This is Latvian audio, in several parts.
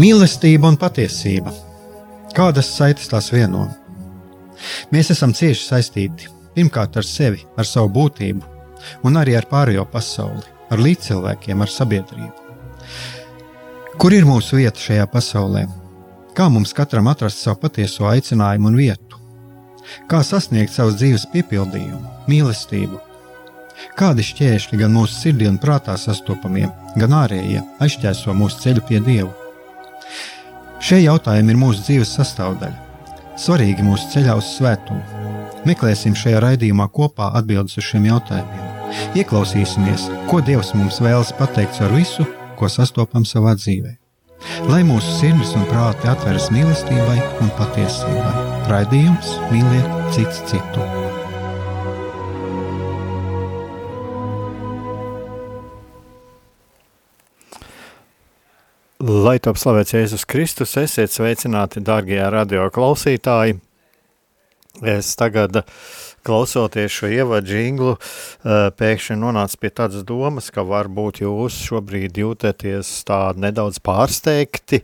Mīlestība un patiesība. Kādas saites tās vieno? Mēs esam cieši saistīti pirmkārt ar sevi, ar savu būtību, un arī ar pārējo pasauli, ar līdzcilvēkiem, ar sabiedrību. Kur ir mūsu vieta šajā pasaulē? Kā mums katram atrast savu patieso aicinājumu un vietu? Kā sasniegt savas dzīves piepildījumu, mīlestību? Kādi šķēršļi gan mūsu sirdī un prātā sastopamie, gan ārējie aizķēso mūsu ceļu pie Dieva? Šie jautājumi ir mūsu dzīves sastāvdaļa, svarīgi mūsu ceļā uz svētumu. Meklēsim šajā raidījumā kopā atbildes uz šiem jautājumiem. Ieklausīsimies, ko Dievs mums vēlas pateikt ar visu, ko sastopam savā dzīvē. Lai mūsu sirds un prāti atveras mīlestībai un patiesībai, raidījums mīliet cits citu. Lai top slavēts Jēzus Kristus, esiet sveicināti, dārgie radio klausītāji! Es tagad, klausoties šo ievadu džinglu, eh, pēkšņi nonācu pie tādas domas, ka varbūt jūs šobrīd jūtaties tā nedaudz pārsteigti,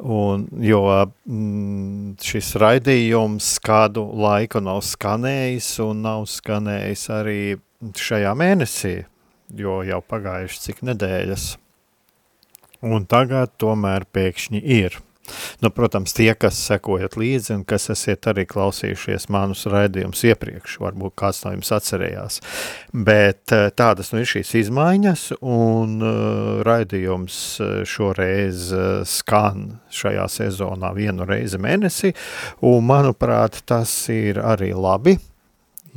un, jo mm, šis raidījums kādu laiku nav skanējis un nav skanējis arī šajā mēnesī, jo jau pagājuši cik nedēļas. Un tagad tomēr pēkšņi ir. Nu, protams, tie, kas sekojat līdzi un kas esat arī klausījušies manus raidījumus iepriekš, varbūt kāds no jums atcerējās. Bet eh, tādas nu ir šīs izmaiņas un uh, raidījums eh, šoreiz skan šajā sezonā vienu reizi mēnesi un manuprāt tas ir arī labi,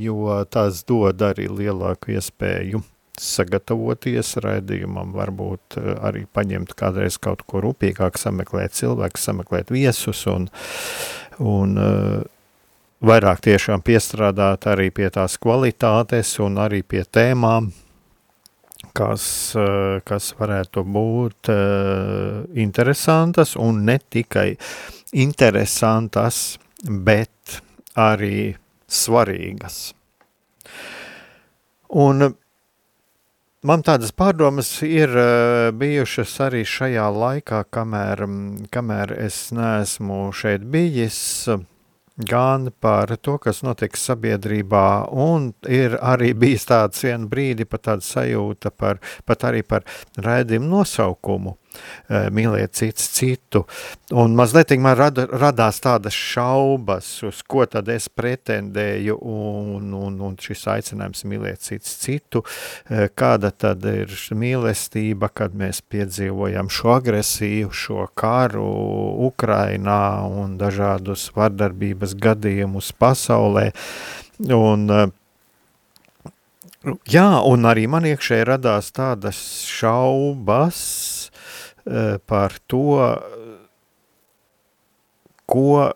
jo tas dod arī lielāku iespēju sagatavoties raidījumam, varbūt eh, arī paņemt kādreiz kaut ko rūpīgāk, sameklēt cilvēku, sameklēt viesus un, un uh, vairāk tiešām piestrādāt arī pie tās kvalitātes un arī pie tēmām, kas, uh, kas varētu būt interesantas un ne tikai interesantas, bet arī svarīgas. Un Man tādas pārdomas ir uh, bijušas arī šajā laikā, kamēr, kamēr es neesmu šeit bijis, gan par to, kas notiek sabiedrībā, un ir arī bijis tāds vien brīdi pat tāda sajūta par, pat arī par raidījumu nosaukumu. Eh, mīliet cits citu. Un mazliet man rada, radās tādas šaubas, uz ko tad es pretendēju, un, un, un šis aicinājums mīliet cits citu, eh, kāda tad ir mīlestība, kad mēs piedzīvojam šo agresiju, šo karu Ukrainā un dažādus vardarbības gadījumus pasaulē. Un, eh, Jā, un arī man iekšē radās tādas šaubas, par to, ko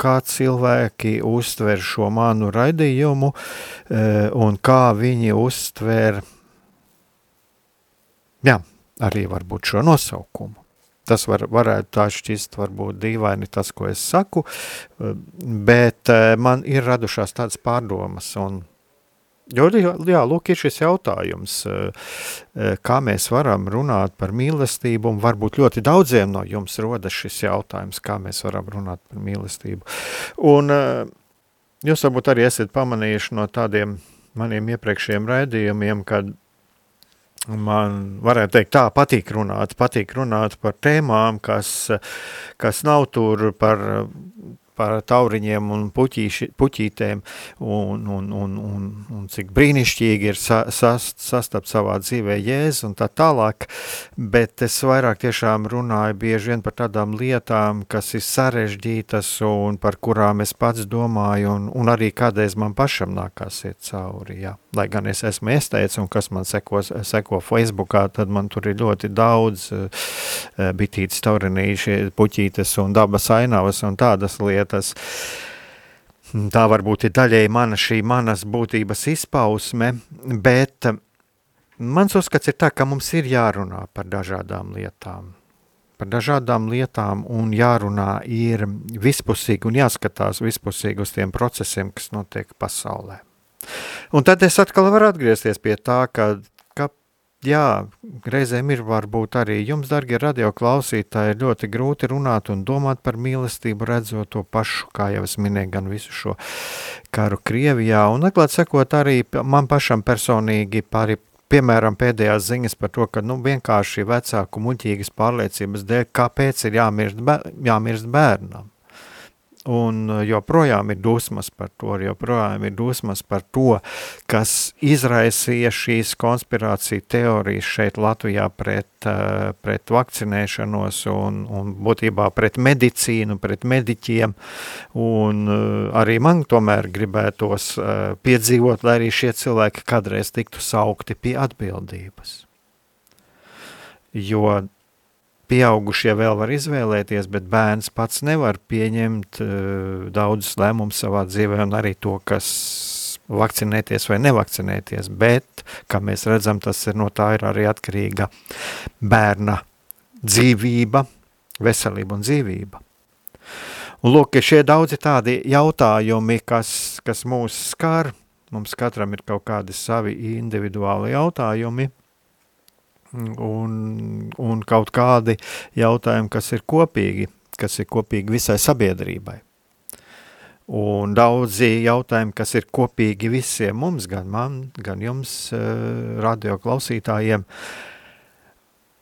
kā cilvēki uztver šo manu raidījumu eh, un kā viņi uztver jā, arī varbūt šo nosaukumu. Tas var, varētu tā šķist, varbūt dīvaini tas, ko es saku, eh, bet man ir radušās tādas pārdomas un Jo, jā, lūk, ir šis jautājums, eh, eh, kā mēs varam runāt par mīlestību, un varbūt ļoti daudziem no jums rodas šis jautājums, kā mēs varam runāt par mīlestību. Un eh, jūs varbūt arī esat pamanījuši no tādiem maniem iepriekšējiem raidījumiem, kad man varētu teikt tā, patīk runāt, patīk runāt par tēmām, kas, kas nav tur par par tauriņiem un puķīši, puķītēm un, un, un, un, un cik brīnišķīgi ir sa, sast, sastapt savā dzīvē jēzu un tā tālāk, bet es vairāk tiešām runāju bieži vien par tādām lietām, kas ir sarežģītas un par kurām es pats domāju un, un arī kādreiz man pašam nākās iet cauri, jā. Lai gan es esmu iesteicis un kas man seko, seko Facebookā, tad man tur ir ļoti daudz uh, bitītes taurinīši, puķītes un dabas ainavas un tādas lietas, tas, tā varbūt ir daļēji mana šī manas būtības izpausme, bet mans uzskats ir tā, ka mums ir jārunā par dažādām lietām. Par dažādām lietām un jārunā ir vispusīgi un jāskatās vispusīgi uz tiem procesiem, kas notiek pasaulē. Un tad es atkal varu atgriezties pie tā, ka, ka jā, reizēm ir varbūt arī jums, darbie radioklausītāji, ļoti grūti runāt un domāt par mīlestību, redzot to pašu, kā jau es minēju, gan visu šo karu Krievijā. Un, atklāt sakot, arī man pašam personīgi pāri. Piemēram, pēdējās ziņas par to, ka nu, vienkārši vecāku muļķīgas pārliecības dēļ, kāpēc ir jāmirst, bēr, jāmirst bērnam. Un uh, joprojām ir dusmas par to, joprojām ir dusmas par to, kas izraisīja šīs konspirācija teorijas šeit Latvijā pret, uh, pret vakcinēšanos un, un būtībā pret medicīnu, pret mediķiem. Un uh, arī man tomēr gribētos piedzīvot, lai arī šie cilvēki kādreiz tiktu saukti pie atbildības. Jo Pieaugušie vēl var izvēlēties, bet bērns pats nevar pieņemt uh, daudzus lēmumus savā dzīvē, un arī to, kas vakcinēties vai nevakcinēties. Bet, kā mēs redzam, tas ir no tā ir arī atkarīga bērna dzīvība, veselība un dzīvība. Un lūk, šie daudzi tādi jautājumi, kas, kas mūs skar, mums katram ir kaut kādi savi individuāli jautājumi, un, un kaut kādi jautājumi, kas ir kopīgi, kas ir kopīgi visai sabiedrībai. Un daudzi jautājumi, kas ir kopīgi visiem mums, gan man, gan jums, eh, radio klausītājiem,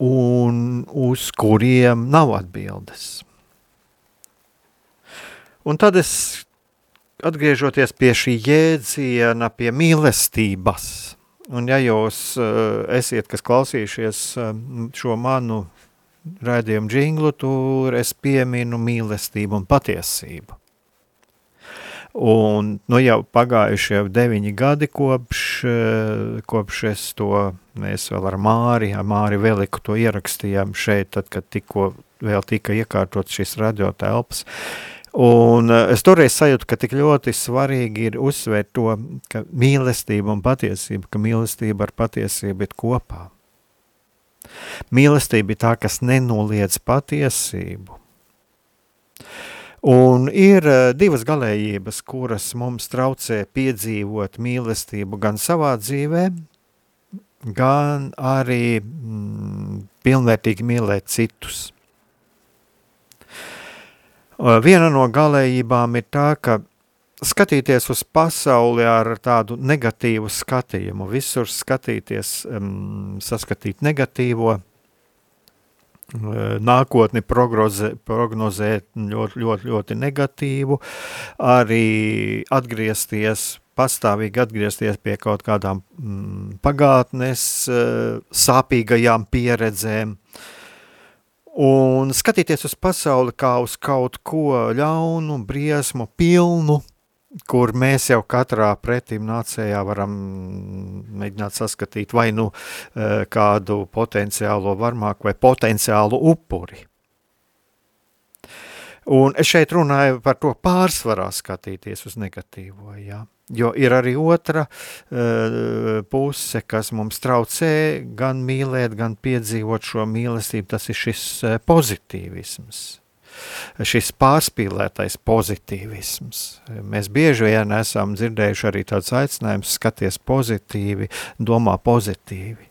un uz kuriem nav atbildes. Un tad es, atgriežoties pie šī jēdziena, pie mīlestības, Un ja jūs uh, esiet, kas klausījušies uh, šo manu raidījumu džinglu, tur es pieminu mīlestību un patiesību. Un nu, jau pagājuši jau deviņi gadi kopš, uh, kopš es to, mēs vēl ar Māri, ar Māri Veliku to ierakstījām šeit, tad, kad tikko vēl tika iekārtots šis radiotelpas. Uh, Un eh, es toreiz sajūtu, ka tik ļoti svarīgi ir uzsvērt to, ka mīlestība un patiesība, ka mīlestība ar patiesību ir kopā. Mīlestība ir tā, kas nenoliedz patiesību. Un ir eh, divas galējības, kuras mums traucē piedzīvot mīlestību gan savā dzīvē, gan arī mm, pilnvērtīgi mīlēt citus. Viena no galējībām ir tā, ka skatīties uz pasauli ar tādu negatīvu skatījumu, visur skatīties, um, saskatīt negatīvo, nākotni prognozē, prognozēt ļoti, ļoti, ļoti negatīvu, arī atgriezties, pastāvīgi atgriezties pie kaut kādām mm, pagātnes sāpīgajām pieredzēm, uh, un skatīties uz pasauli kā uz kaut ko ļaunu, briesmu, pilnu, kur mēs jau katrā pretim nācējā varam mēģināt saskatīt vai nu e, kādu potenciālo varmāku vai potenciālu upuri. Un es šeit runāju par to pārsvarā skatīties uz negatīvo, jā. Jo ir arī otra uh, puse, kas mums traucē gan mīlēt, gan piedzīvot šo mīlestību. Tas ir šis uh, pozitīvisms, šis pārspīlētais pozitīvisms. Mēs bieži vien esam dzirdējuši arī tāds aicinājums skaties pozitīvi, domā pozitīvi.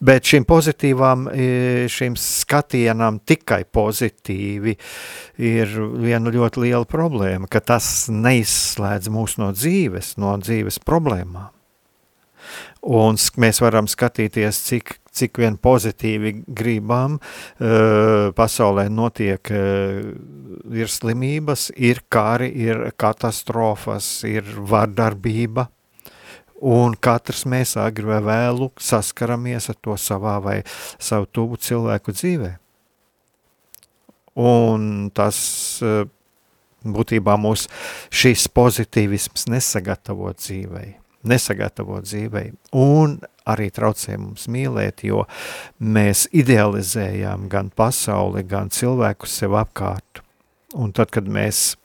Bet šim pozitīvām, e, šim skatienam tikai pozitīvi ir viena ļoti liela problēma, ka tas neizslēdz mūs no dzīves, no dzīves problēmām. Un mēs varam skatīties, cik, cik vien pozitīvi gribam, e, pasaulē notiek, e, ir slimības, ir kari, ir katastrofas, ir vardarbība, Un katrs mēs agri vai vēlu saskaramies ar to savā vai savu tuvu cilvēku dzīvē. Un tas eh, būtībā mūs šīs pozitīvisms nesagatavo dzīvei, nesagatavo dzīvei un arī traucē mums mīlēt, jo mēs idealizējām gan pasauli, gan cilvēku sev apkārt. Un tad, kad mēs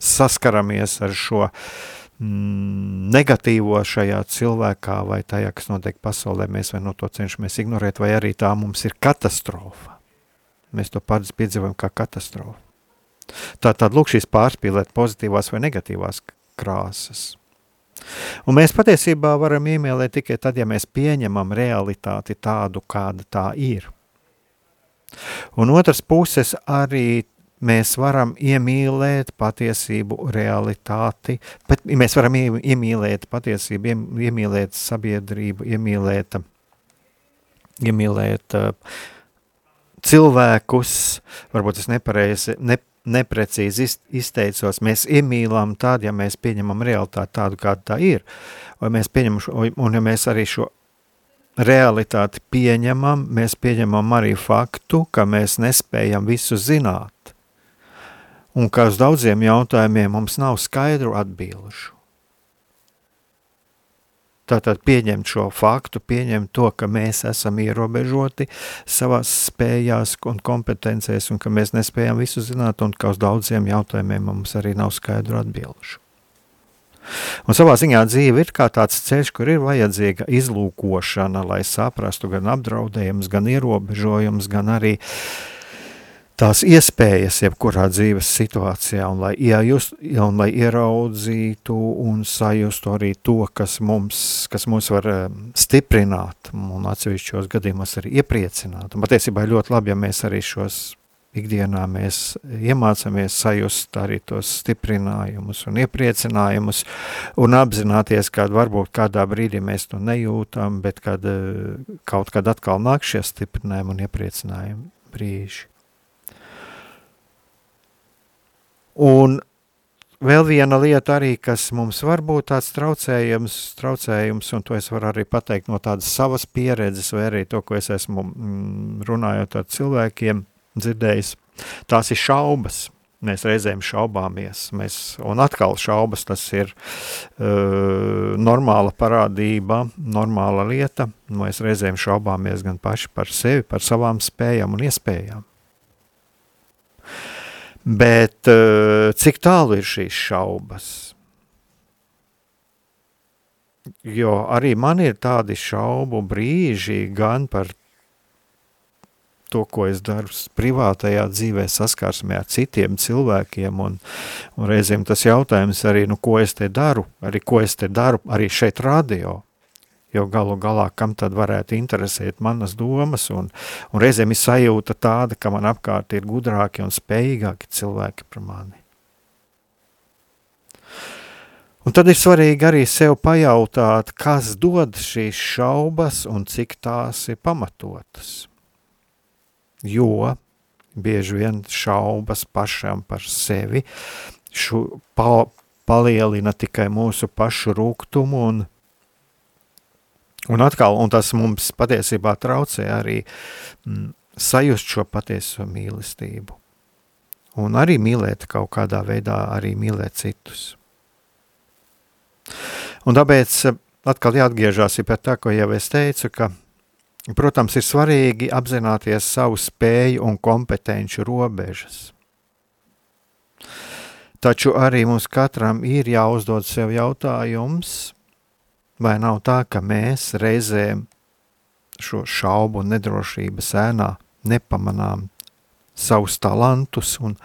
saskaramies ar šo uh, negatīvo šajā cilvēkā vai tajā, kas notiek pasaulē, mēs vai no to cenšamies ignorēt, vai arī tā mums ir katastrofa. Mēs to pats piedzīvojam kā katastrofu. Tā tad lūk šīs pārspīlēt pozitīvās vai negatīvās krāsas. Un mēs patiesībā varam iemīlēt tikai tad, ja mēs pieņemam realitāti tādu, kāda tā ir. Un otrs puses arī mēs varam iemīlēt patiesību, realitāti, bet mēs varam iemīlēt patiesību, iemīlēt sabiedrību, iemīlēt, iemīlēt uh, cilvēkus, varbūt es nepareizi, ne, neprecīzi izteicos, mēs iemīlām tādu, ja mēs pieņemam realitāti tādu, kāda tā ir, vai mēs šo, un ja mēs arī šo realitāti pieņemam, mēs pieņemam arī faktu, ka mēs nespējam visu zināt, un ka uz daudziem jautājumiem mums nav skaidru atbilžu. Tātad pieņemt šo faktu, pieņemt to, ka mēs esam ierobežoti savās spējās un kompetencēs, un ka mēs nespējam visu zināt, un ka uz daudziem jautājumiem mums arī nav skaidru atbilžu. Un savā ziņā dzīve ir kā tāds ceļš, kur ir vajadzīga izlūkošana, lai saprastu gan apdraudējumus, gan ierobežojumus, gan arī uh, tās iespējas, jebkurā dzīves situācijā, un lai, iejust, un lai ieraudzītu un sajustu arī to, kas mums, kas mums var eh, stiprināt, un atsevišķos gadījumos arī iepriecināt. Un patiesībā ļoti labi, ja mēs arī šos ikdienā mēs iemācāmies sajust arī tos stiprinājumus un iepriecinājumus un apzināties, ka varbūt kādā brīdī mēs to nejūtam, bet kad eh, kaut kad atkal nāk šie stiprinājumi un iepriecinājumi brīži. Un vēl viena lieta arī, kas mums var būt tāds traucējums, traucējums, un to es varu arī pateikt no tādas savas pieredzes, vai arī to, ko es esmu mm, runājot ar cilvēkiem, dzirdējis, tās ir šaubas. Mēs reizēm šaubāmies, mēs, un atkal šaubas tas ir uh, normāla parādība, normāla lieta. Mēs reizēm šaubāmies gan paši par sevi, par savām spējām un iespējām. Bet eh, cik tālu ir šīs šaubas? Jo arī man ir tādi šaubu brīži gan par to, ko es daru privātajā dzīvē, saskarsmē ar citiem cilvēkiem, un, un reizēm tas jautājums arī, nu, ko es te daru, arī ko es te daru, arī šeit radio jo galu galā kam tad varētu interesēt manas domas, un, un reizēm ir sajūta tāda, ka man apkārt ir gudrāki un spējīgāki cilvēki par mani. Un tad ir svarīgi arī sev pajautāt, kas dod šīs šaubas un cik tās ir pamatotas. Jo bieži vien šaubas pašam par sevi šo, pa, palielina tikai mūsu pašu rūgtumu un Un atkal, un tas mums patiesībā traucē arī mm, sajust šo patieso mīlestību. Un arī mīlēt kaut kādā veidā, arī mīlēt citus. Un tāpēc atkal jāatgriežās pie tā, ko jau es teicu, ka, protams, ir svarīgi apzināties savu spēju un kompetenci robežas. Taču arī mums katram ir jāuzdod sev jautājums, Vai nav tā, ka mēs reizēm šo šaubu un nedrošības ēnā nepamanām savus talantus un,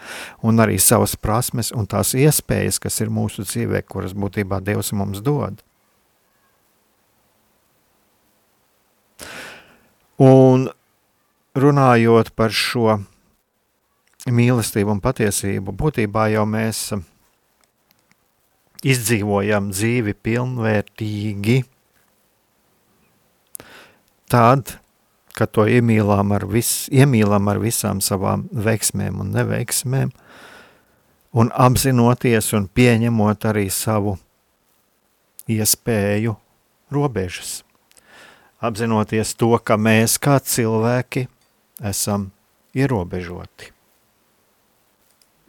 un arī savas prasmes un tās iespējas, kas ir mūsu dzīvē, kuras būtībā Dievs mums dod. Un runājot par šo mīlestību un patiesību, būtībā jau mēs izdzīvojam dzīvi pilnvērtīgi, tad, kad to iemīlām ar, vis, iemīlām ar visām savām veiksmēm un neveiksmēm, un apzinoties un pieņemot arī savu iespēju robežas. Apzinoties to, ka mēs kā cilvēki esam ierobežoti.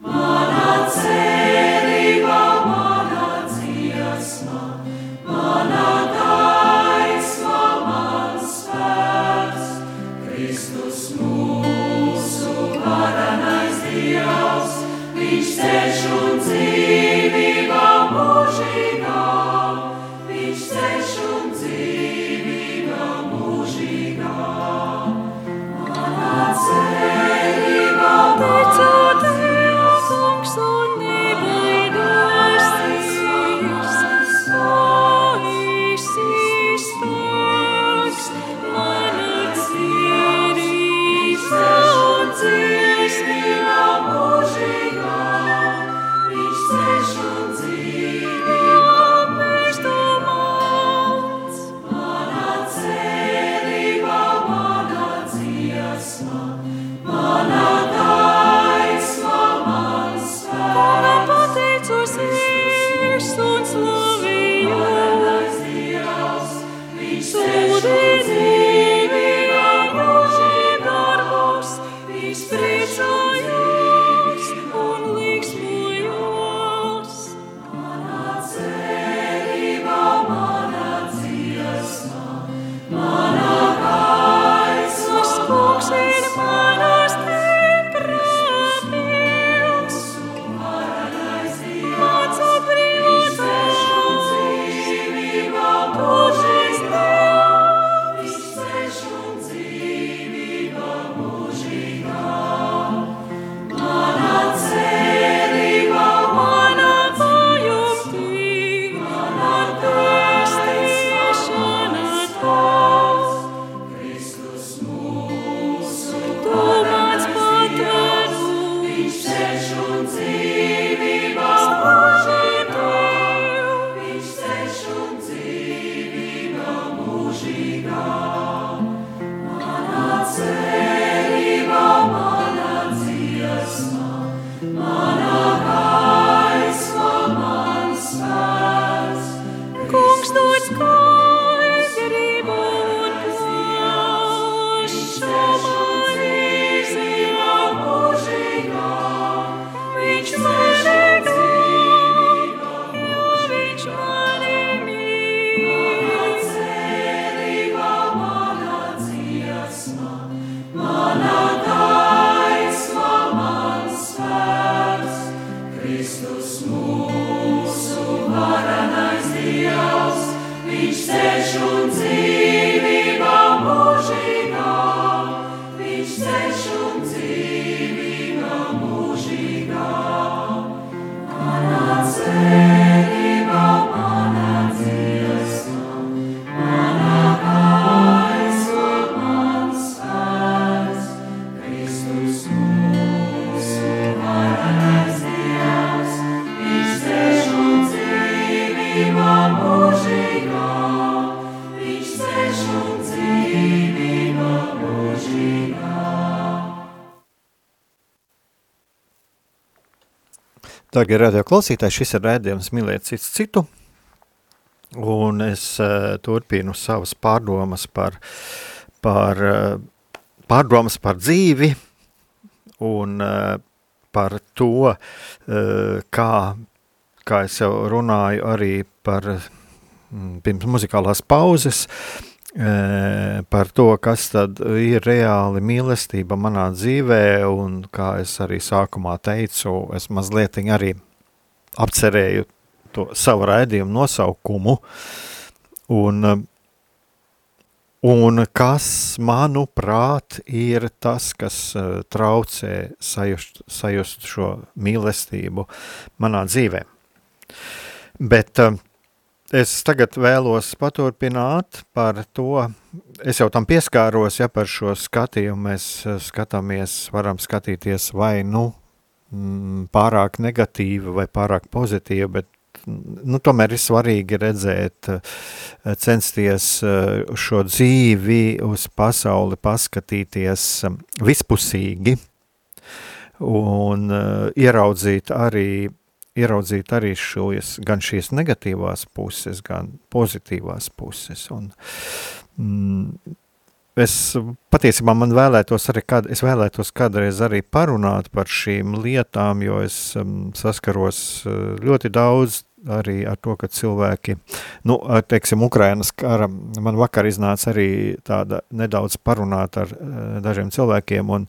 Manā cerībā, Darbie radio klausītāji, šis ir rēdījums Mīliet cits citu, un es uh, turpinu savas pārdomas par, par uh, pārdomas par dzīvi un uh, par to, uh, kā, kā es jau runāju arī par mm, pirms muzikālās pauzes, uh, par to, kas tad ir reāli mīlestība manā dzīvē, un kā es arī sākumā teicu, es mazliet arī apcerēju to savu raidījumu nosaukumu, un, un kas, manuprāt, ir tas, kas traucē sajust, sajust šo mīlestību manā dzīvē. Bet uh, Es tagad vēlos paturpināt par to, es jau tam pieskāros, ja par šo skatījumu mēs eh, skatāmies, varam skatīties vai nu mm, pārāk negatīvi vai pārāk pozitīvi, bet nu, tomēr ir svarīgi redzēt, eh, censties eh, šo dzīvi uz pasauli paskatīties vispusīgi un ieraudzīt arī ieraudzīt arī šos, gan šīs negatīvās puses, gan pozitīvās puses. Un, mm, es patiesībā man vēlētos arī, kād, es vēlētos kādreiz arī parunāt par šīm lietām, jo es um, saskaros uh, ļoti daudz arī ar to, ka cilvēki, nu, teiksim, Ukrainas kara, man vakar iznāca arī tāda nedaudz parunāt ar uh, dažiem cilvēkiem, un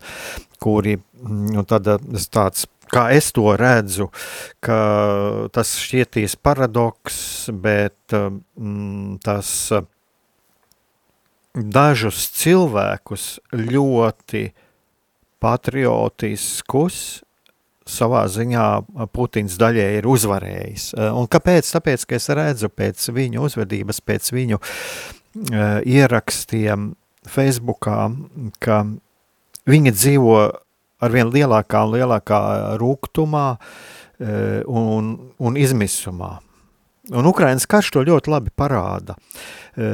kuri, nu, tad tāds kā es to redzu, ka tas šķietīs paradoks, bet mm, tas dažus cilvēkus ļoti patriotiskus savā ziņā Putins daļai ir uzvarējis. Un kāpēc? Tāpēc, ka es redzu pēc viņu uzvedības, pēc viņu uh, ierakstiem Facebookā, ka viņi dzīvo arvien lielākā un lielākā rūgtumā e, un, un izmisumā. Un Ukrainas karš to ļoti labi parāda. E,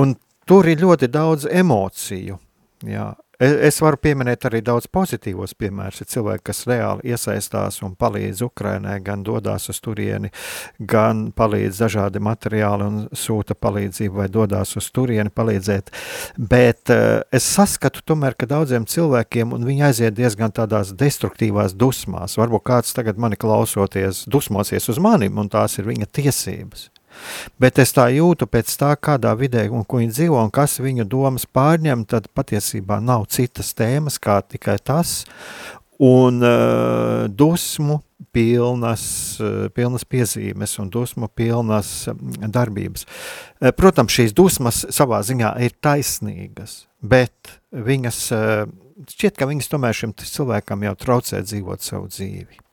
un tur ir ļoti daudz emociju. Jā. Es varu pieminēt arī daudz pozitīvos piemērus. Ir cilvēki, kas reāli iesaistās un palīdz Ukrainai, gan dodas uz turieni, gan palīdz dažādi materiāli un sūta palīdzību vai dodas uz turieni palīdzēt. Bet uh, es saskatu tomēr, ka daudziem cilvēkiem viņi aiziet diezgan tādās destruktīvās dusmās. Varbūt kāds tagad mani klausoties dusmosies uz maniem, un tās ir viņa tiesības. Bet es tā jūtu pēc tā, kādā vidē un ko viņi dzīvo un kas viņu domas pārņem, tad patiesībā nav citas tēmas kā tikai tas. Un uh, dusmu pilnas, uh, pilnas piezīmes un dusmu pilnas mm, darbības. Uh, protams, šīs dusmas savā ziņā ir taisnīgas, bet viņas, šķiet, ka viņas tomēr šim cilvēkam jau traucē dzīvot savu dzīvi.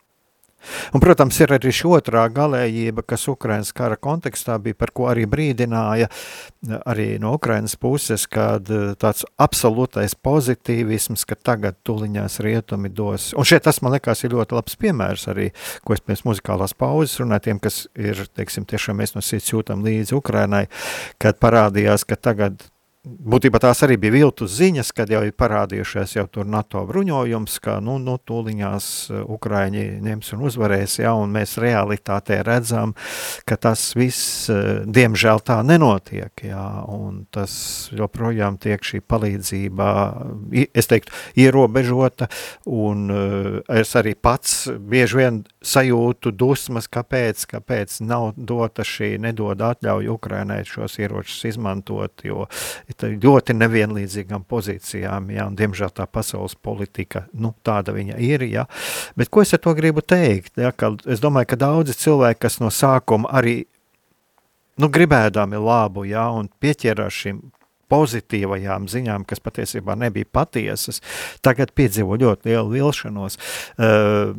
Un, protams, ir arī šī otrā galējība, kas Ukraiņas kara kontekstā bija, par ko arī brīdināja arī no Ukraiņas puses, kad eh, tāds absolūtais pozitīvisms, ka tagad tuliņās rietumi dos. Un šeit tas, man liekas, ir ļoti labs piemērs arī, ko es pēc muzikālās pauzes runāju tiem, kas ir, teiksim, tiešām mēs no sirds jūtam līdzi Ukrainai, kad parādījās, ka tagad Būtībā tās arī bija viltus ziņas, kad jau ir parādījušies jau tur NATO bruņojums, ka nu, nu tūliņās uh, Ukraiņi ņems un uzvarēs, ja, un mēs realitātē redzam, ka tas viss, uh, diemžēl tā nenotiek, ja, un tas joprojām tiek šī palīdzība, es teiktu, ierobežota, un uh, es arī pats bieži vien sajūtu dusmas, kāpēc, kāpēc nav dota šī, nedod atļauju Ukrainai šos ieročus izmantot, jo ļoti nevienlīdzīgām pozīcijām, ja, un diemžēl tā pasaules politika, nu, tāda viņa ir, ja. Bet ko es ar to gribu teikt, ja, ka es domāju, ka daudzi cilvēki, kas no sākuma arī, nu, gribēdami labu, ja, un pieķerās šim pozitīvajām ziņām, kas patiesībā nebija patiesas, tagad piedzīvo ļoti lielu vilšanos. Uh,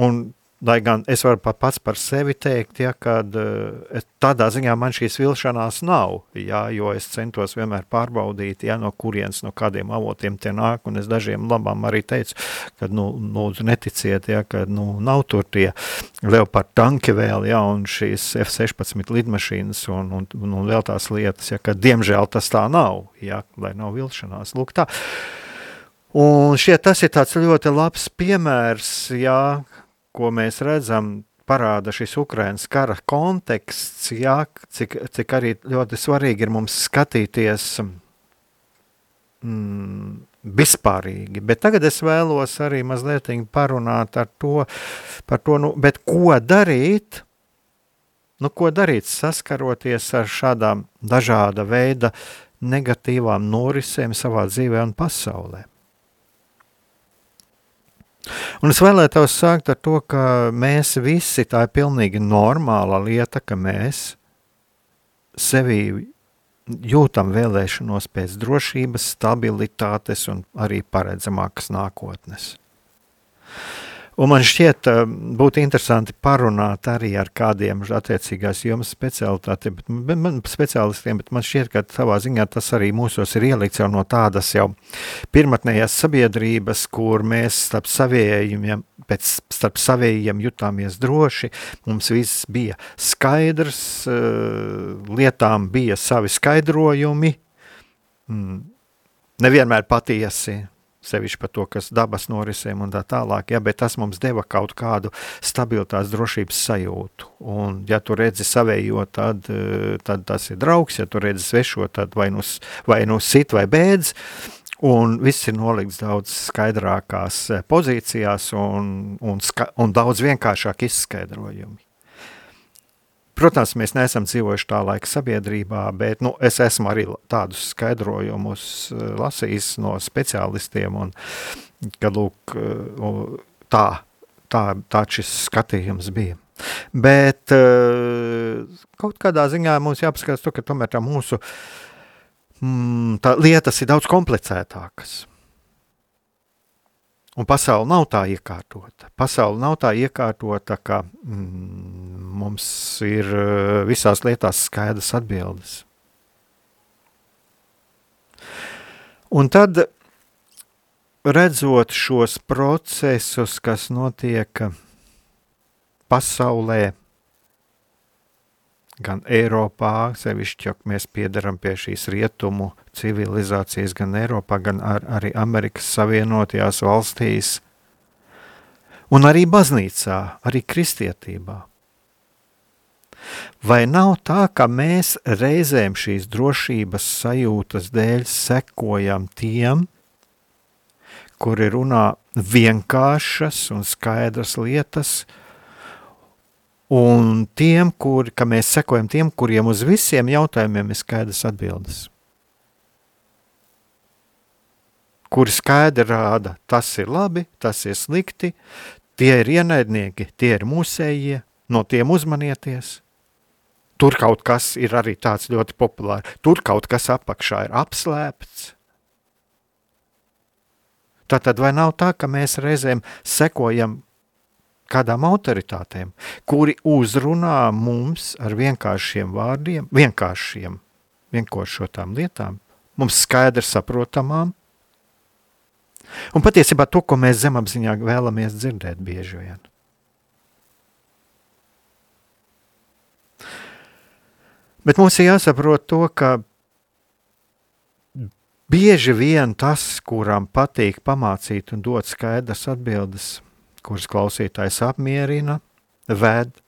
un Lai gan es varu pat pats par sevi teikt, ja, ka uh, tādā ziņā man šīs vilšanās nav, ja, jo es centos vienmēr pārbaudīt, ja, no kurienes, no kādiem avotiem tie nāk, un es dažiem labām arī teicu, ka, nu, lūdzu neticiet, ja, ka, nu, nav tur tie Leopard tanki vēl, ja, un šīs F-16 lidmašīnas un, un, un, un vēl tās lietas, ja, ka diemžēl tas tā nav, ja, lai nav vilšanās. Lūk tā. Un šie tas ir tāds ļoti labs piemērs, jā, ko mēs redzam, parāda šis Ukraiņas kara konteksts, jā, cik, cik arī ļoti svarīgi ir mums skatīties mm, vispārīgi. Bet tagad es vēlos arī mazliet parunāt to, par to, nu, ko darīt, nu, ko darīt saskaroties ar šādām dažāda veida negatīvām norisēm savā dzīvē un pasaulē. Un es vēlētos sākt ar to, ka mēs visi, tā ir pilnīgi normāla lieta, ka mēs sevi jūtam vēlēšanos pēc drošības, stabilitātes un arī paredzamākas nākotnes. Un man šķiet, eh, būtu interesanti parunāt arī ar kādiem attiecīgās jomas speciālitātiem, bet, man, speciālistiem, bet man šķiet, ka savā ziņā tas arī mūsos ir ielikts jau no tādas jau pirmatnējās sabiedrības, kur mēs starp savējiem, pēc starp savējiem jutāmies droši, mums viss bija skaidrs, eh, lietām bija savi skaidrojumi, mm, nevienmēr patiesi, sevišķi par to, kas dabas norisēm un tā tālāk, ja, bet tas mums deva kaut kādu stabilitātes drošības sajūtu. Un, ja tu redzi savējo, tad, eh, tad tas ir draugs, ja tu redzi svešo, tad vai nu, vai nu sit vai bēdz, un viss ir nolikts daudz skaidrākās eh, pozīcijās un, un, ska, un daudz vienkāršāk izskaidrojumi. Protams, mēs neesam dzīvojuši tā laika sabiedrībā, bet nu, es esmu arī tādus skaidrojumus eh, lasījis no speciālistiem, un, ka lūk, eh, tā, tā, tā šis skatījums bija. Bet eh, kaut kādā ziņā mums jāpaskatās to, ka tomēr tā mūsu mm, tā lietas ir daudz komplicētākas. Un pasaule nav tā iekārtota. Pasaule nav tā iekārtota, ka mm, mums ir eh, visās lietās skaidrs atbildes. Un tad, redzot šos procesus, kas notiek pasaulē, gan Eiropā, sevišķi, ja mēs piedaram pie šīs rietumu civilizācijas, gan Eiropā, gan ar, arī Amerikas Savienotajās valstīs, un arī baznīcā, arī kristietībā. Vai nav tā, ka mēs reizēm šīs drošības sajūtas dēļ sekojam tiem, kuri runā vienkāršas un skaidras lietas, un tiem, kur, ka mēs sekojam tiem, kuriem uz visiem jautājumiem ir skaidrs atbildes. Kuri skaidri rāda, tas ir labi, tas ir slikti, tie ir ienaidnieki, tie ir mūsējie, no tiem uzmanieties. Tur kaut kas ir arī tāds ļoti populārs, tur kaut kas apakšā ir apslēpts. Tātad vai nav tā, ka mēs reizēm sekojam kādām autoritātēm, kuri uzrunā mums ar vienkāršiem vārdiem, vienkāršiem, vienkāršotām lietām, mums skaidri saprotamām, un patiesībā to, ko mēs zemapziņā vēlamies dzirdēt bieži vien. Bet mums ir jāsaprot to, ka bieži vien tas, kuram patīk pamācīt un dot skaidras atbildes, kuras klausītājs apmierina, ved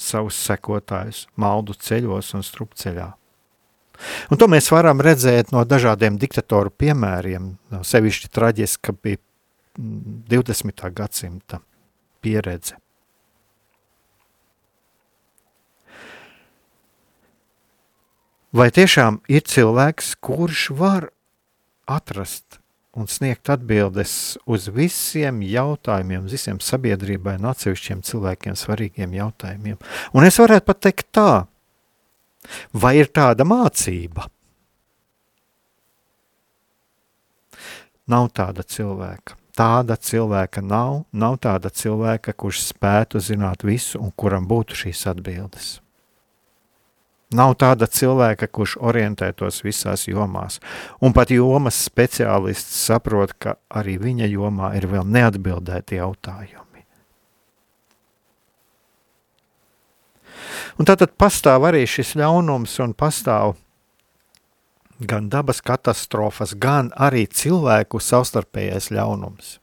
savus sekotājus maldu ceļos un strupceļā. Un to mēs varam redzēt no dažādiem diktatoru piemēriem, sevišķi traģiska bija 20. Mm, gadsimta pieredze. Vai tiešām ir cilvēks, kurš var atrast un sniegt atbildes uz visiem jautājumiem, uz visiem sabiedrībai un atsevišķiem cilvēkiem svarīgiem jautājumiem. Un es varētu pat teikt tā, vai ir tāda mācība? Nav tāda cilvēka. Tāda cilvēka nav, nav tāda cilvēka, kurš spētu zināt visu un kuram būtu šīs atbildes. Nav tāda cilvēka, kurš orientētos visās jomās. Un pat jomas speciālists saprot, ka arī viņa jomā ir vēl neatbildēti jautājumi. Un tātad pastāv arī šis ļaunums un pastāv gan dabas katastrofas, gan arī cilvēku savstarpējais ļaunums.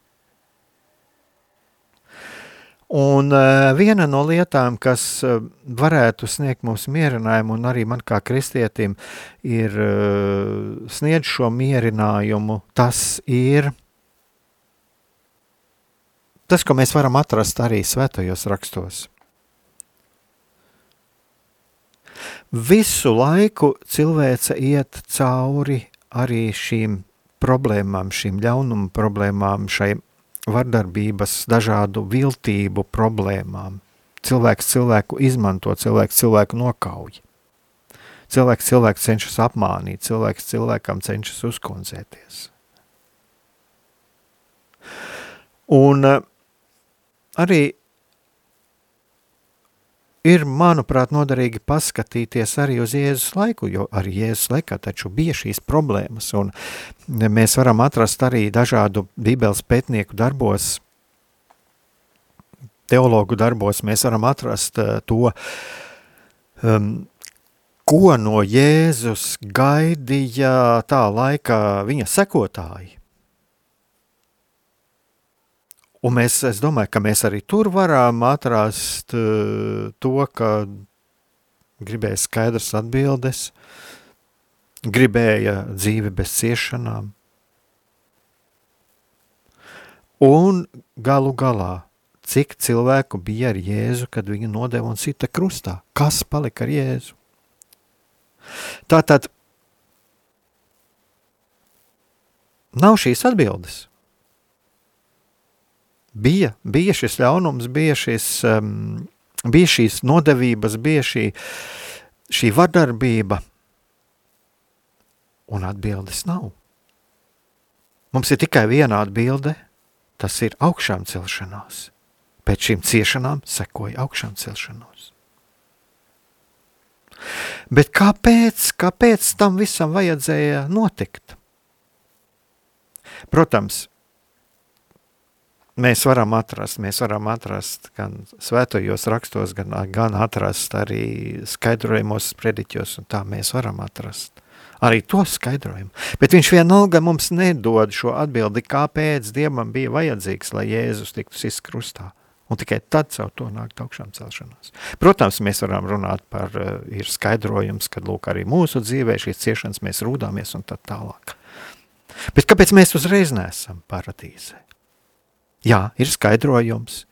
Un uh, viena no lietām, kas uh, varētu sniegt mums mierinājumu, un arī man kā kristietim, ir uh, sniedz šo mierinājumu, tas ir tas, ko mēs varam atrast arī svētajos rakstos. Visu laiku cilvēce iet cauri arī šīm problēmām, šīm ļaunuma problēmām, šai vardarbības, dažādu viltību problēmām. Cilvēks cilvēku izmanto, cilvēks cilvēku nokauj. Cilvēks cilvēku cenšas apmānīt, cilvēks cilvēkam cenšas uzkonzēties. Un uh, arī ir, manuprāt, noderīgi paskatīties arī uz Jēzus laiku, jo arī Jēzus laikā taču bija šīs problēmas, un mēs varam atrast arī dažādu bībeles pētnieku darbos, teologu darbos, mēs varam atrast uh, to, um, ko no Jēzus gaidīja tā laika viņa sekotāji. Un mēs, es domāju, ka mēs arī tur varam atrast uh, to, ka gribēja skaidrs atbildes, gribēja dzīvi bez ciešanām. Un galu galā, cik cilvēku bija ar Jēzu, kad viņu nodeva un sita krustā? Kas palika ar Jēzu? Tātad nav šīs atbildes bija, bija šis ļaunums, bija, šis, um, bija šīs nodevības, bija šī, šī vardarbība, un atbildes nav. Mums ir tikai viena atbilde, tas ir augšām celšanās. Pēc šīm ciešanām sekoja augšām celšanos. Bet kāpēc, kāpēc tam visam vajadzēja notikt? Protams, mēs varam atrast, mēs varam atrast gan svētajos rakstos, gan, gan atrast arī skaidrojumos, sprediķos, un tā mēs varam atrast. Arī to skaidrojumu. Bet viņš vienalga mums nedod šo atbildi, kāpēc Dievam bija vajadzīgs, lai Jēzus tiktu sists krustā. Un tikai tad caur to nāk augšām celšanās. Protams, mēs varam runāt par, uh, ir skaidrojums, kad lūk arī mūsu dzīvē šīs ciešanas mēs rūdāmies un tā tālāk. Bet kāpēc mēs uzreiz neesam paradīzē? Jā, ir skaidrojums.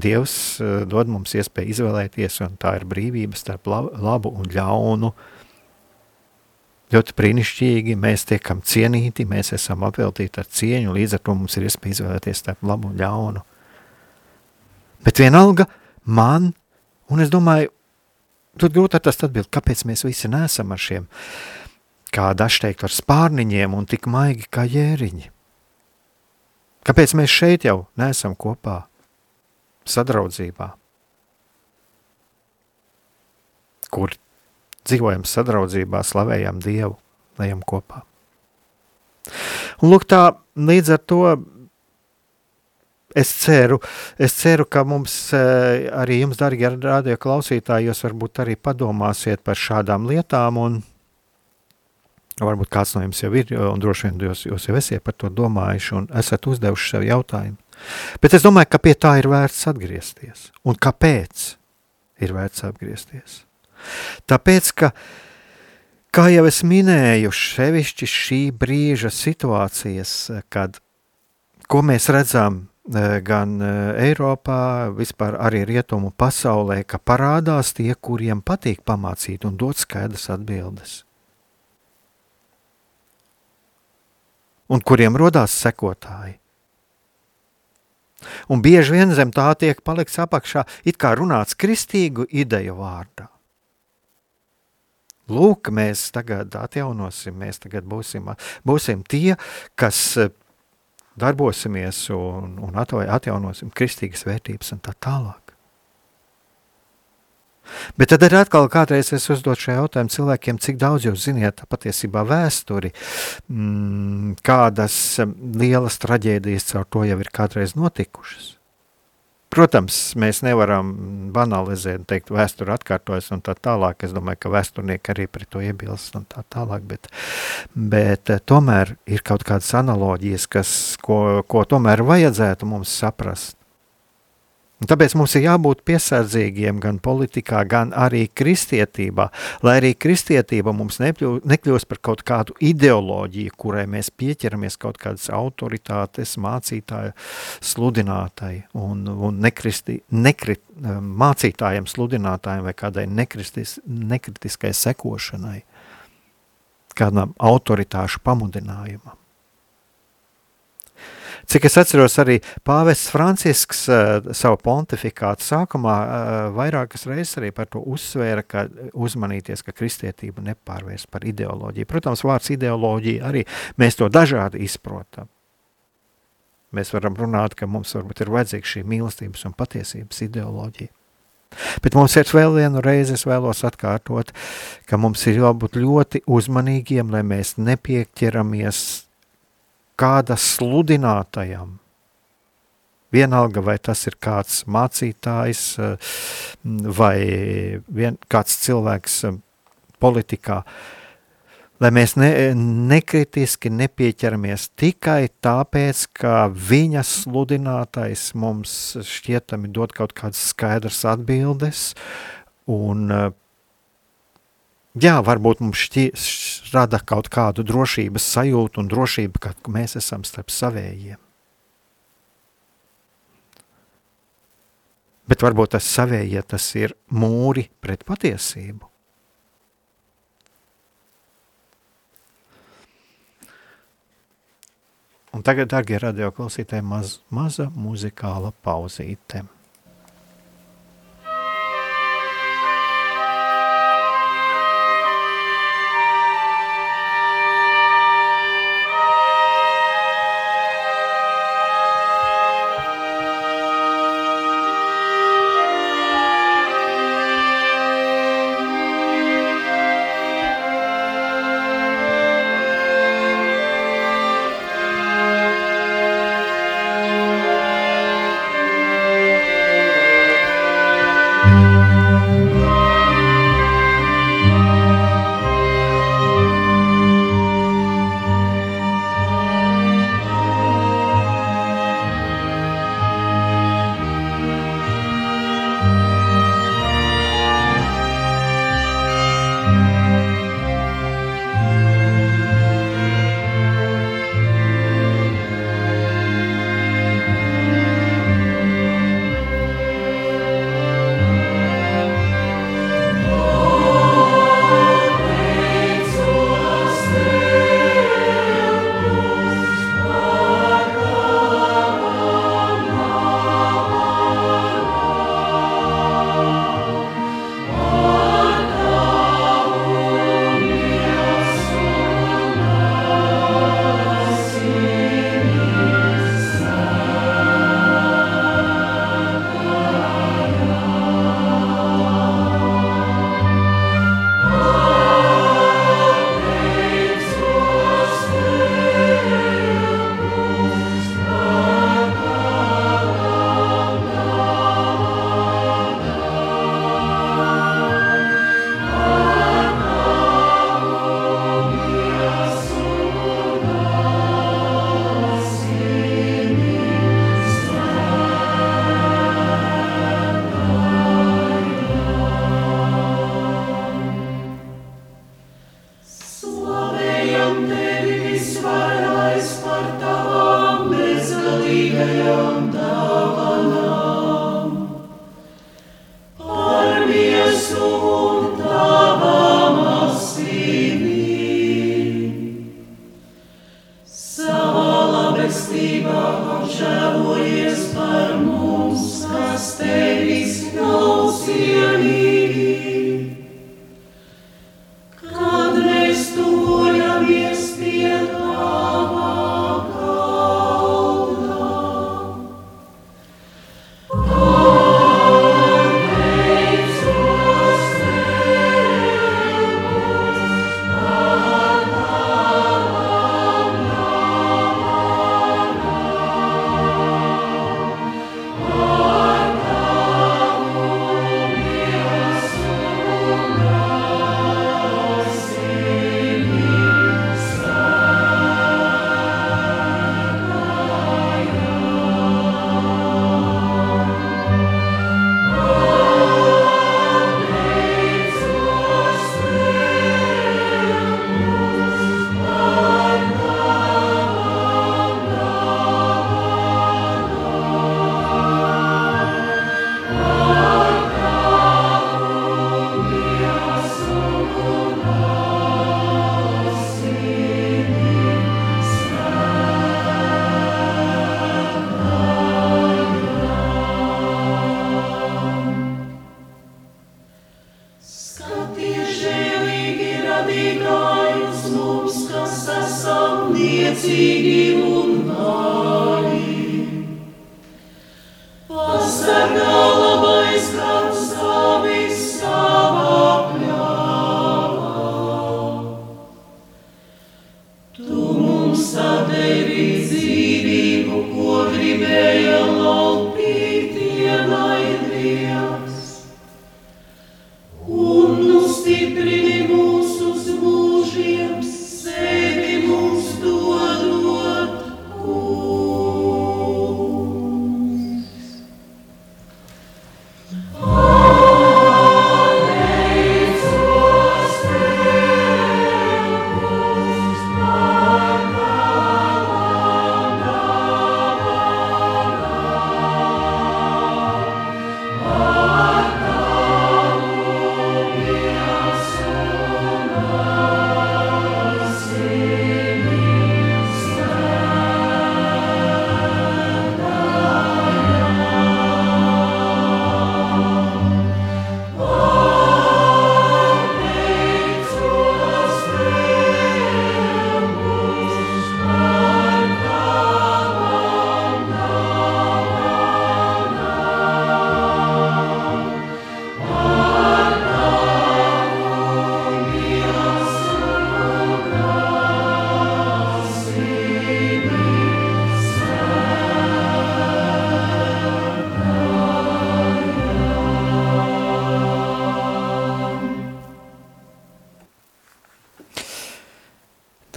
Dievs uh, dod mums iespēju izvēlēties, un tā ir brīvība starp labu un ļaunu. Ļoti brīnišķīgi, mēs tiekam cienīti, mēs esam apveltīti ar cieņu, līdz ar to mums ir iespēja izvēlēties starp labu un ļaunu. Bet vienalga man, un es domāju, tur grūti atrast atbildi, kāpēc mēs visi nesam ar šiem, kā daži teikt, ar spārniņiem un tik maigi kā jēriņi. Kāpēc mēs šeit jau neesam kopā, sadraudzībā, kur dzīvojam sadraudzībā, slavējam Dievu, lejam kopā. Un lūk tā, līdz ar to es ceru, es ceru, ka mums, eh, arī jums, darbie radio klausītāji, jūs varbūt arī padomāsiet par šādām lietām, un varbūt kāds no jums jau ir, un droši vien jūs, jūs jau esat par to domājuši un esat uzdevuši sev jautājumu. Bet es domāju, ka pie tā ir vērts atgriezties. Un kāpēc ir vērts atgriezties? Tāpēc, ka, kā jau es minēju, sevišķi šī brīža situācijas, kad, ko mēs redzam Eh, gan eh, Eiropā, vispār arī rietumu pasaulē, ka parādās tie, kuriem patīk pamācīt un dot skaidras atbildes. Un kuriem rodās sekotāji. Un bieži vien zem tā tiek palikts apakšā, it kā runāts kristīgu ideju vārdā. Lūk, mēs tagad atjaunosim, mēs tagad būsim, būsim tie, kas darbosimies un, un atjaunosim kristīgas vērtības un tā tālāk. Bet tad arī atkal kādreiz es uzdotu šo jautājumu cilvēkiem, cik daudz jūs ziniet patiesībā vēsturi, mm, kādas lielas traģēdijas caur to jau ir kādreiz notikušas. Protams, mēs nevaram banalizēt, teikt, vēsture atkārtojas un tā tālāk. Es domāju, ka vēsturnieki arī pret to iebilst un tā tālāk. Bet, bet eh, tomēr ir kaut kādas analoģijas, kas, ko, ko tomēr vajadzētu mums saprast. Un tāpēc mums ir jābūt piesardzīgiem gan politikā, gan arī kristietībā, lai arī kristietība mums nekļūst par kaut kādu ideoloģiju, kurai mēs pieķeramies kaut kādas autoritātes, mācītāja sludinātai un, un nekristi, nekrit, mācītājiem, sludinātājiem vai kādai nekristis, nekritiskai sekošanai, kādam autoritāšu pamudinājumam. Cik es atceros, arī Pāvests Francisks uh, savu pontifikātu sākumā uh, vairākas reizes arī par to uzsvēra, ka uzmanīties, ka kristietība nepārvērst par ideoloģiju. Protams, vārds ideoloģija arī mēs to dažādi izprotam. Mēs varam runāt, ka mums varbūt ir vajadzīga šī mīlestības un patiesības ideoloģija. Bet mums ir vēl vienu reizi, es vēlos atkārtot, ka mums ir jābūt ļoti uzmanīgiem, lai mēs nepieķeramies kāda sludinātajam. Vienalga, vai tas ir kāds mācītājs eh, vai vien, kāds cilvēks eh, politikā, lai mēs ne, nekritiski nepieķeramies tikai tāpēc, ka viņa sludinātais mums šķietami dod kaut kādas skaidras atbildes, un eh, jā, varbūt mums šķi, rada kaut kādu drošības sajūtu un drošību, ka mēs esam starp savējiem. Bet varbūt tas savējie tas ir mūri pret patiesību. Un tagad, darbie radioklausītāji, maz, maza muzikāla pauzīte.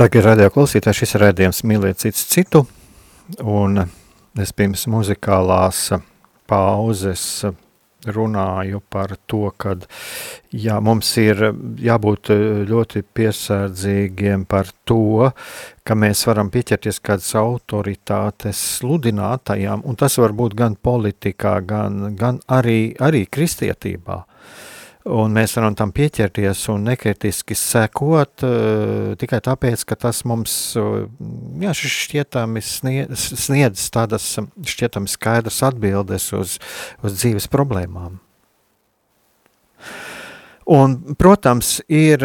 Tagad, radio klausītāji, šis redzējums mīlēt cits citu, un es pirms muzikālās pauzes runāju par to, ka jā, mums ir jābūt ļoti piesardzīgiem par to, ka mēs varam pieķerties kādas autoritātes sludinātajām, un tas var būt gan politikā, gan, gan arī, arī kristietībā. Un mēs varam tam pieķerties un nekritiski sekot uh, tikai tāpēc, ka tas mums uh, jā, šķietami sniedz, sniedz tādas šķietami skaidras atbildes uz, uz dzīves problēmām. Un, protams, ir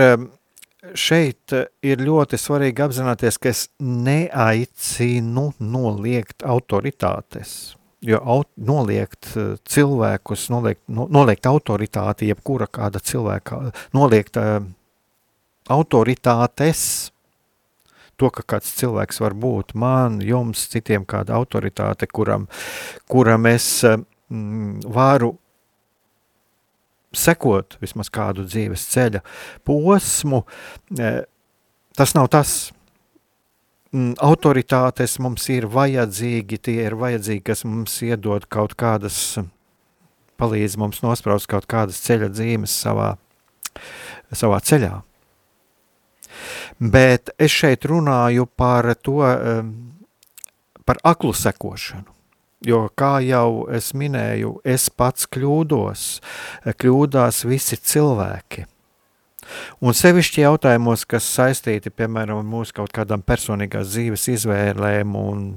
šeit ir ļoti svarīgi apzināties, ka es neaicinu noliegt autoritātes. Jo aut, noliegt cilvēkus, noliegt, no, noliegt autoritāti, jebkura kāda cilvēka, noliegt uh, autoritātes, to, ka kāds cilvēks var būt man, jums, citiem kāda autoritāte, kuram, kuram es mm, varu sekot vismaz kādu dzīves ceļa posmu, tas nav tas, autoritātes mums ir vajadzīgi, tie ir vajadzīgi, kas mums iedod kaut kādas, palīdz mums nospraust kaut kādas ceļa dzīmes savā, savā ceļā. Bet es šeit runāju par to, par aklu sekošanu. Jo, kā jau es minēju, es pats kļūdos, kļūdās visi cilvēki – Un sevišķi jautājumos, kas saistīti, piemēram, ar mūsu kaut kādām personīgās dzīves izvēlēm un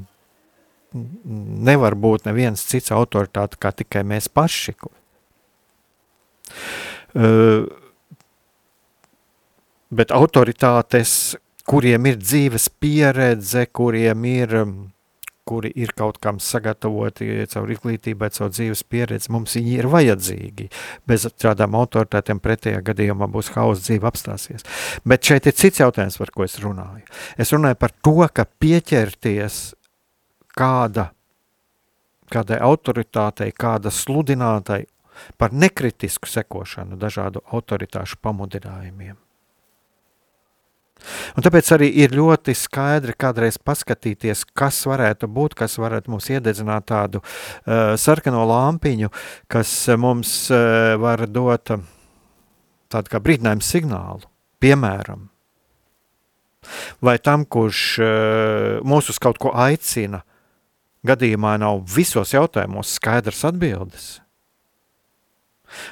nevar būt neviens cits autoritāte kā tikai mēs paši. Uh, bet autoritātes, kuriem ir dzīves pieredze, kuriem ir um, kuri ir kaut kam sagatavoti caur izglītībai, caur dzīves pieredzi, mums viņi ir vajadzīgi. Bez šādām autoritātēm pretējā gadījumā būs hausa dzīve apstāsies. Bet šeit ir cits jautājums, par ko es runāju. Es runāju par to, ka pieķerties kāda, kādai autoritātei, kāda sludinātai par nekritisku sekošanu dažādu autoritāšu pamudinājumiem. Un tāpēc arī ir ļoti skaidri kādreiz paskatīties, kas varētu būt, kas varētu mums iededzināt tādu uh, sarkano lampiņu, kas mums uh, var dot tādu kā brīdinājumu signālu. Piemēram, vai tam, kurš uh, mūs uz kaut ko aicina, gadījumā nav visos jautājumos skaidrs atbildes.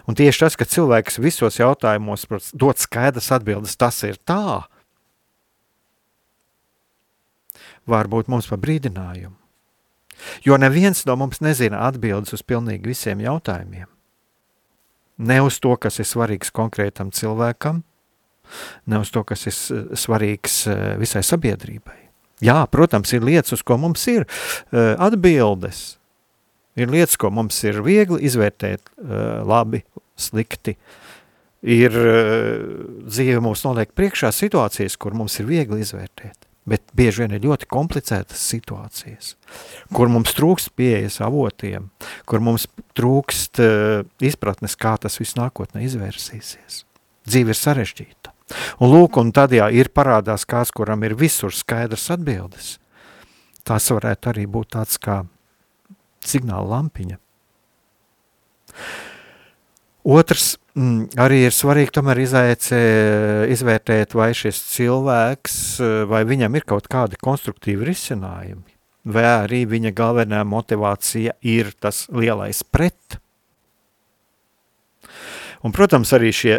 Un tieši tas, ka cilvēks visos jautājumos dod skaidras atbildes, tas ir tā, var būt mums par brīdinājumu. Jo neviens no mums nezina atbildes uz pilnīgi visiem jautājumiem. Ne uz to, kas ir svarīgs konkrētam cilvēkam, ne uz to, kas ir svarīgs visai sabiedrībai. Jā, protams, ir lietas, uz ko mums ir atbildes. Ir lietas, ko mums ir viegli izvērtēt, labi, slikti. Ir dzīve mums noliek priekšā situācijas, kur mums ir viegli izvērtēt bet bieži vien ir ļoti komplicētas situācijas, kur mums trūkst pieejas avotiem, kur mums trūkst uh, izpratnes, kā tas viss nākotnē izvērsīsies. Dzīve ir sarežģīta. Un lūk, un tad, ja ir parādās kāds, kuram ir visur skaidrs atbildes, tās varētu arī būt tāds kā signāla lampiņa. Otrs arī ir svarīgi tomēr izaice, izvērtēt, vai šis cilvēks, vai viņam ir kaut kādi konstruktīvi risinājumi, vai arī viņa galvenā motivācija ir tas lielais pret. Un, protams, arī šie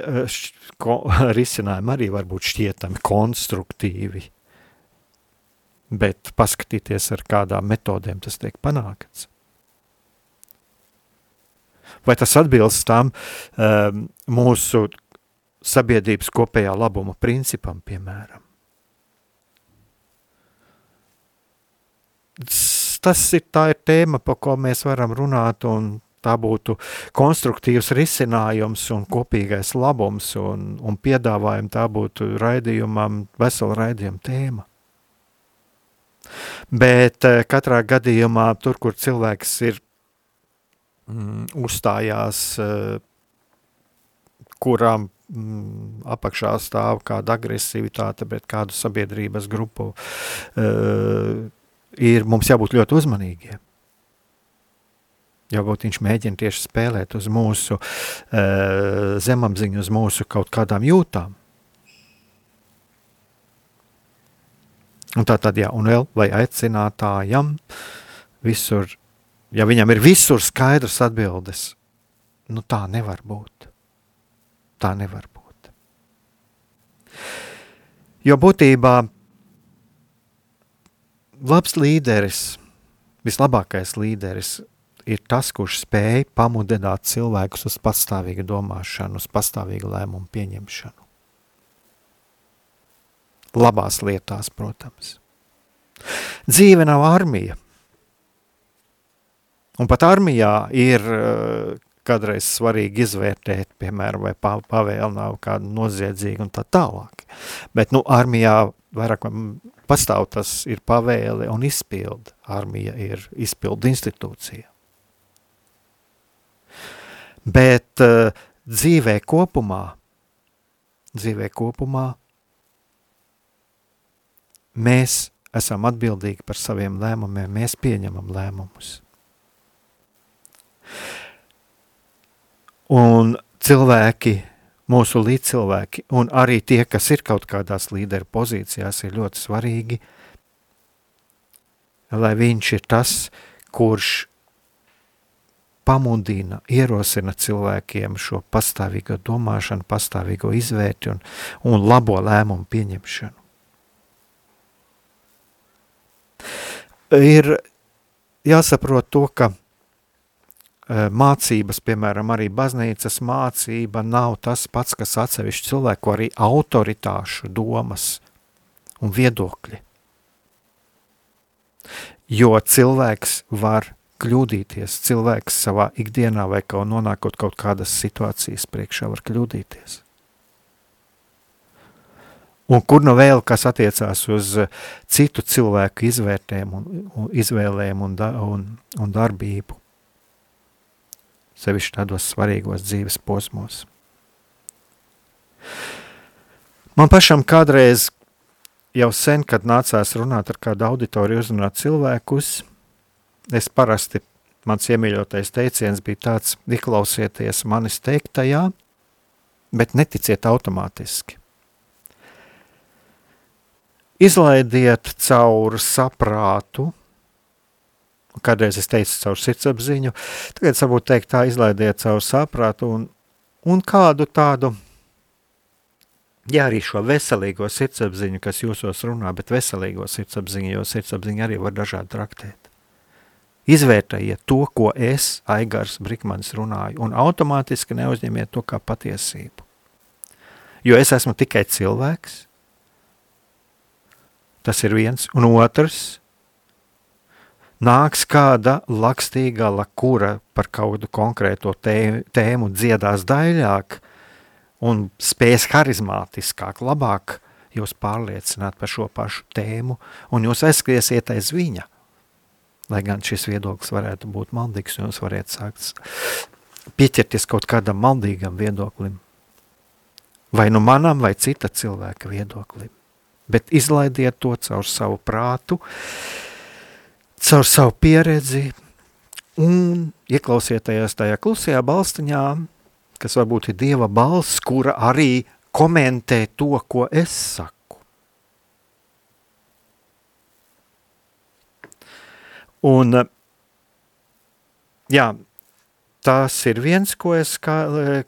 ko, risinājumi arī var būt šķietami konstruktīvi, bet paskatīties ar kādām metodēm tas tiek panākts vai tas atbilst tam um, mūsu sabiedrības kopējā labuma principam, piemēram. Tas ir tā ir tēma, pa ko mēs varam runāt, un tā būtu konstruktīvs risinājums un kopīgais labums un, un piedāvājumi, tā būtu raidījumam, vesela raidījuma tēma. Bet eh, katrā gadījumā tur, kur cilvēks ir mm, uzstājās, uh, kurām mm, apakšā stāv kāda agresivitāte pret kādu sabiedrības grupu, uh, ir mums jābūt ļoti uzmanīgiem. Jābūt viņš mēģina tieši spēlēt uz mūsu uh, zemapziņu, uz mūsu kaut kādām jūtām. Un tā tad, jā, un vēl, vai aicinātājam visur ja viņam ir visur skaidrs atbildes, nu tā nevar būt. Tā nevar būt. Jo būtībā labs līderis, vislabākais līderis ir tas, kurš spēj pamudināt cilvēkus uz pastāvīgu domāšanu, uz pastāvīgu lēmumu pieņemšanu. Labās lietās, protams. Dzīve nav armija. Un pat armijā ir uh, kādreiz svarīgi izvērtēt, piemēram, vai pavēle nav kāda noziedzīga un tā tālāk. Bet, nu, armijā vairāk pastāv tas ir pavēle un izpilda. Armija ir izpilda institūcija. Bet uh, dzīvē kopumā, dzīvē kopumā mēs esam atbildīgi par saviem lēmumiem, mēs pieņemam lēmumus. Un cilvēki, mūsu līdzcilvēki, un arī tie, kas ir kaut kādās līderu pozīcijās, ir ļoti svarīgi, lai viņš ir tas, kurš pamudina, ierosina cilvēkiem šo pastāvīgo domāšanu, pastāvīgo izvērti un, un labo lēmumu pieņemšanu. Ir jāsaprot to, ka mācības, piemēram, arī baznīcas mācība nav tas pats, kas atsevišķi cilvēku arī autoritāšu domas un viedokļi. Jo cilvēks var kļūdīties, cilvēks savā ikdienā vai kaut nonākot kaut kādas situācijas priekšā var kļūdīties. Un kur nu vēl, kas attiecās uz citu cilvēku izvērtēm un, un izvēlēm un, da, un, un darbību sevišķi tādos svarīgos dzīves posmos. Man pašam kādreiz jau sen, kad nācās runāt ar kādu auditoriju, uzrunāt cilvēkus, es parasti, mans iemīļotais teiciens bija tāds, ieklausieties manis teiktajā, bet neticiet automātiski. Izlaidiet caur saprātu Kādreiz es teicu caur sirdsapziņu, tagad varbūt teikt tā izlaidiet caur saprātu un, un kādu tādu, jā, arī šo veselīgo sirdsapziņu, kas jūsos runā, bet veselīgo sirdsapziņu, jo sirdsapziņu arī var dažādi traktēt. Izvērtējiet to, ko es, Aigars Brikmanis, runāju, un automātiski neuzņemiet to kā patiesību. jo es esmu tikai cilvēks. Tas ir viens, un otrs. Nāks kāda lakstīga lakura par kādu konkrēto tēmu, dziedās daļāk un spēs harizmātiskāk, labāk jūs pārliecināt par šo pašu tēmu, un jūs aizskriesiet aiz viņa. Lai gan šis viedoklis varētu būt maldīgs, jūs varētu sākt pieķerties kaut kādam maldīgam viedoklim. Vai nu manam, vai cita cilvēka viedoklim. Bet izlaidiet to caur savu prātu, caur savu pieredzi un ieklausieties tajā klusajā balstiņā, kas varbūt ir Dieva balss, kura arī komentē to, ko es saku. Un, jā, tas ir viens, ko es, kā,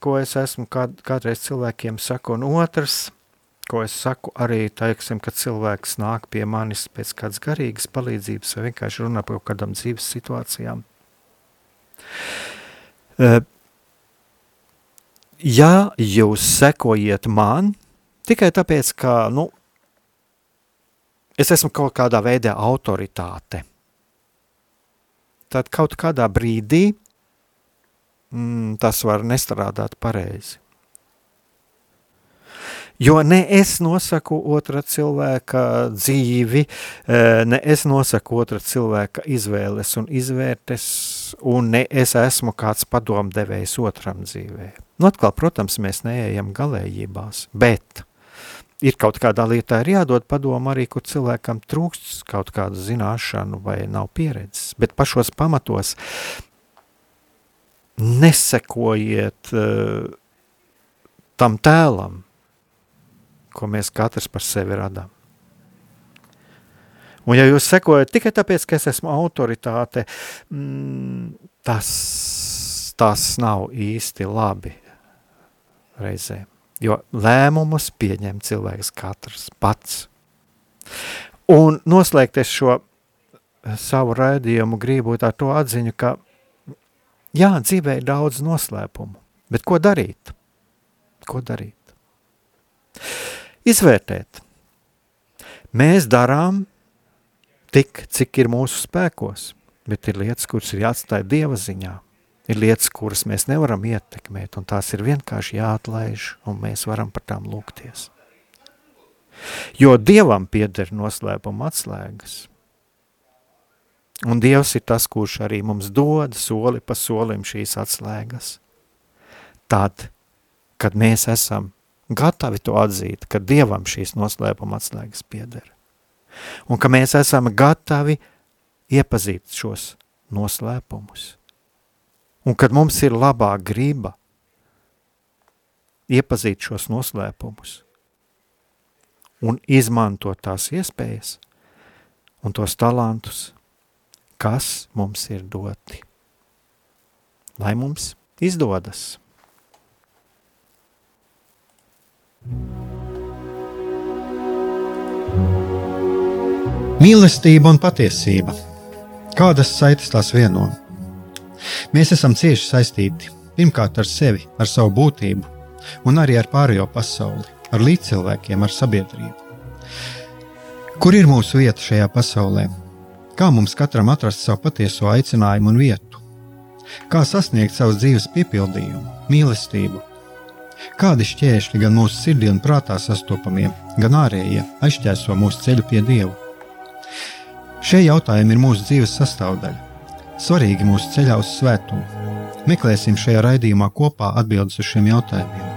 ko es esmu kād, kādreiz cilvēkiem saku, un otrs, ko es saku arī, teiksim, kad cilvēks nāk pie manis pēc kādas garīgas palīdzības vai vienkārši runā par kādām dzīves situācijām. Uh, ja jūs sekojiet man, tikai tāpēc, ka, nu, es esmu kaut kādā veidā autoritāte, tad kaut kādā brīdī mm, tas var nestrādāt pareizi. Jo ne es nosaku otra cilvēka dzīvi, eh, ne es nosaku otra cilvēka izvēles un izvērtes, un ne es esmu kāds padomdevējs otram dzīvē. Nu, atkal, protams, mēs neejam galējībās, bet ir kaut kādā lietā ir jādod padomu arī, kur cilvēkam trūkst kaut kādu zināšanu vai nav pieredzes, bet pašos pamatos nesekojiet uh, tam tēlam, ko mēs katrs par sevi radām. Un ja jūs sekojat tikai tāpēc, ka es esmu autoritāte, mm, tas, tas nav īsti labi reizē. Jo lēmumus pieņem cilvēks katrs pats. Un noslēgt es šo savu raidījumu gribu ar to atziņu, ka jā, dzīvē ir daudz noslēpumu, bet ko darīt? Ko darīt? Izvērtēt. Mēs darām tik, cik ir mūsu spēkos, bet ir lietas, kuras ir jāatstāj Dieva ziņā. Ir lietas, kuras mēs nevaram ietekmēt, un tās ir vienkārši jāatlaiž, un mēs varam par tām lūgties. Jo Dievam pieder noslēpuma atslēgas. Un Dievs ir tas, kurš arī mums dod soli pa solim šīs atslēgas. Tad, kad mēs esam gatavi to atzīt, ka Dievam šīs noslēpuma atslēgas pieder. Un ka mēs esam gatavi iepazīt šos noslēpumus. Un kad mums ir labā griba iepazīt šos noslēpumus un izmantot tās iespējas un tos talantus, kas mums ir doti. Lai mums izdodas! Mīlestība un patiesība. Kādas saites tās vieno? Mēs esam cieši saistīti pirmkārt ar sevi, ar savu būtību, un arī ar pārējo pasauli, ar līdzcilvēkiem, ar sabiedrību. Kur ir mūsu vieta šajā pasaulē? Kā mums katram atrast savu patieso aicinājumu un vietu? Kā sasniegt savas dzīves piepildījumu, mīlestību, Kādi šķēršļi gan mūsu sirdī un prātā sastopamie, gan ārējie aizķēso mūsu ceļu pie Dieva? Šie jautājumi ir mūsu dzīves sastāvdaļa, svarīgi mūsu ceļā uz svētumu. Meklēsim šajā raidījumā kopā atbildes uz šiem jautājumiem.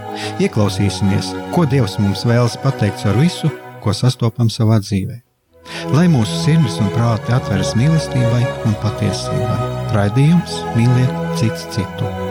Ieklausīsimies, ko Dievs mums vēlas pateikt ar visu, ko sastopam savā dzīvē. Lai mūsu sirds un prāti atveras mīlestībai un patiesībai, raidījums mīliet cits citu.